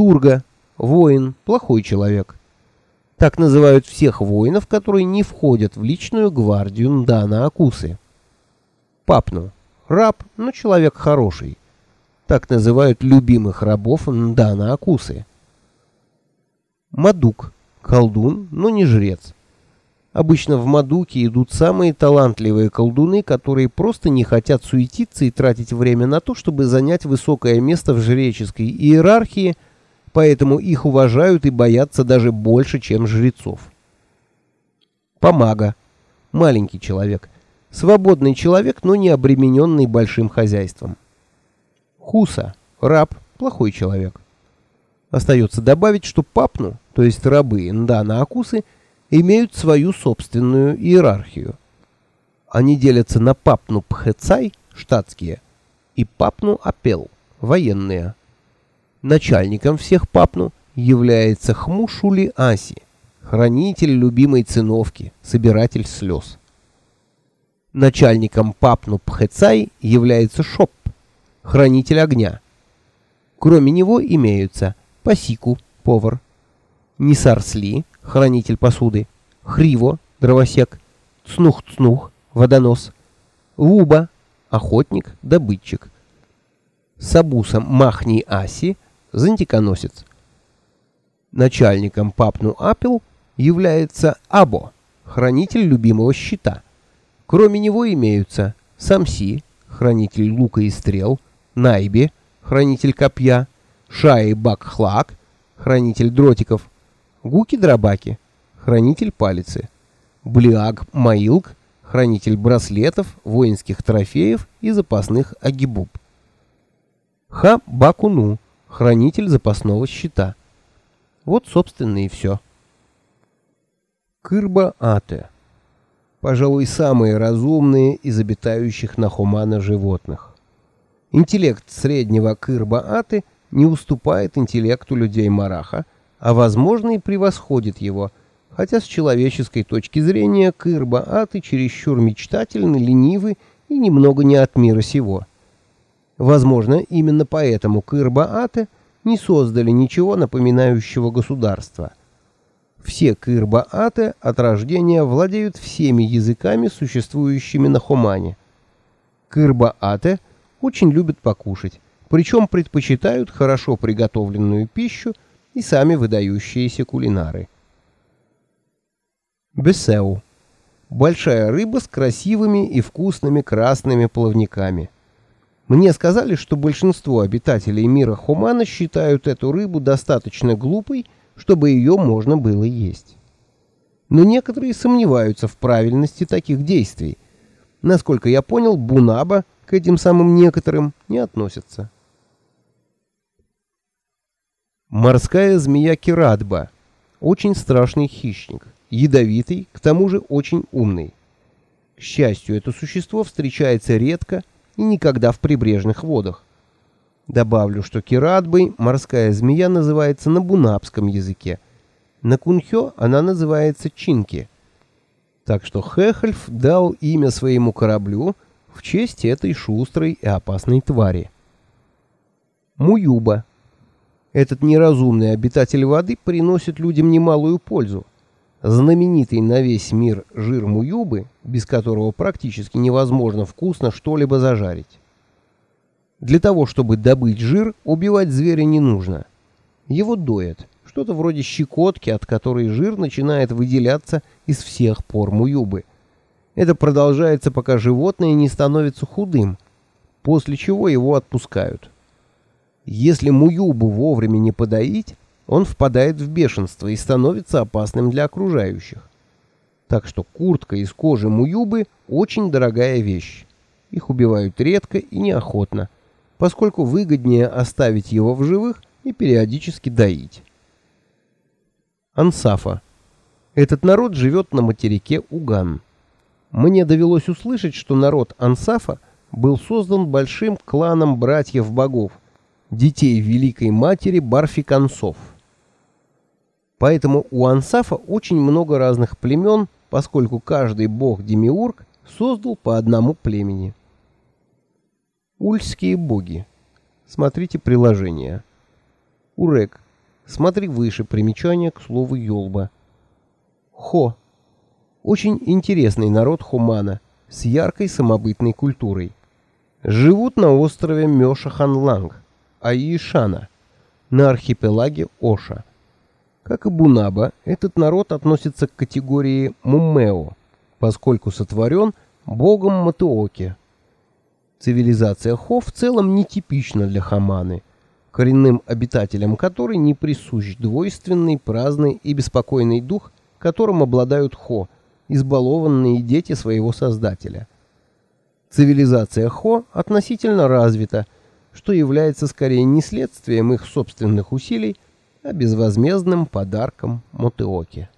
Турга – воин, плохой человек. Так называют всех воинов, которые не входят в личную гвардию Ндана Акусы. Папну – раб, но человек хороший. Так называют любимых рабов Ндана Акусы. Мадук – колдун, но не жрец. Обычно в Мадуке идут самые талантливые колдуны, которые просто не хотят суетиться и тратить время на то, чтобы занять высокое место в жреческой иерархии, поэтому их уважают и боятся даже больше, чем жрецов. Помага. Маленький человек. Свободный человек, но не обремененный большим хозяйством. Хуса. Раб. Плохой человек. Остается добавить, что папну, то есть рабы Ндана Акусы, имеют свою собственную иерархию. Они делятся на папну Пхэцай, штатские, и папну Апел, военные. Начальником всех папну является Хмушули Аси, хранитель любимой циновки, собиратель слез. Начальником папну Пхэцай является Шоп, хранитель огня. Кроме него имеются Пасику, повар, Нисарсли, хранитель посуды, Хриво, дровосек, Цнух-Цнух, водонос, Вуба, охотник, добытчик, Сабуса Махни Аси, зонтиконосец. Начальником Папну Апел является Або, хранитель любимого щита. Кроме него имеются Самси, хранитель лука и стрел, Найби, хранитель копья, Шаи Бакхлак, хранитель дротиков, Гуки-Драбаки, хранитель палицы, Блиаг Маилк, хранитель браслетов, воинских трофеев и запасных агибуб. Ха Бакуну, хранитель запасного щита. Вот, собственно, и все. Кырба-ате. Пожалуй, самые разумные из обитающих на Хумана животных. Интеллект среднего Кырба-аты не уступает интеллекту людей Мараха, а возможно и превосходит его, хотя с человеческой точки зрения Кырба-аты чересчур мечтательны, ленивы и немного не от мира сего. Возможно, именно поэтому Кырба-аты не создали ничего напоминающего государства. Все Кырба-аты от рождения владеют всеми языками, существующими на Хумане. Кырба-аты очень любят покушать, причем предпочитают хорошо приготовленную пищу и сами выдающиеся кулинары. Бесеу. Большая рыба с красивыми и вкусными красными плавниками. Мне сказали, что большинство обитателей мира Хумана считают эту рыбу достаточно глупой, чтобы ее можно было есть. Но некоторые сомневаются в правильности таких действий. Насколько я понял, Бунаба к этим самым некоторым не относится. Морская змея Кирадба. Очень страшный хищник. Ядовитый, к тому же очень умный. К счастью, это существо встречается редко и никогда в прибрежных водах. Добавлю, что Кирадбой морская змея называется на бунапском языке. На кунхё она называется чинки. Так что Хехельф дал имя своему кораблю в честь этой шустрой и опасной твари. Муюба этот неразумный обитатель воды приносит людям немалую пользу. Знаменитый на весь мир жир муюбы, без которого практически невозможно вкусно что-либо зажарить. Для того, чтобы добыть жир, убивать зверя не нужно. Его доят, что-то вроде щекотки, от которой жир начинает выделяться из всех пор муюбы. Это продолжается, пока животное не становится худым, после чего его отпускают. Если муюбу вовремя не подоить, он впадает в бешенство и становится опасным для окружающих. Так что куртка из кожи муюбы очень дорогая вещь. Их убивают редко и неохотно, поскольку выгоднее оставить его в живых и периодически доить. Ансафа. Этот народ живет на материке Уган. Мне довелось услышать, что народ Ансафа был создан большим кланом братьев-богов, детей Великой Матери Барфиконцов. Поэтому у Ансафа очень много разных племен, поскольку каждый бог-демиург создал по одному племени. Ульские боги. Смотрите приложение. Урек Смотри выше примечание к слову Йолба. Хо. Очень интересный народ Хумана с яркой самобытной культурой. Живут на острове Мёша-Ханланг, Аишана, на архипелаге Оша. Как и Бунаба, этот народ относится к категории Муммео, поскольку сотворен богом Матуоки. Цивилизация Хо в целом нетипична для Хаманы, коренным обитателям которой не присущ двойственный, праздный и беспокойный дух, которым обладают Хо, избалованные дети своего создателя. Цивилизация Хо относительно развита, что является скорее не следствием их собственных усилий, а безвозмездным подарком Мотеоке.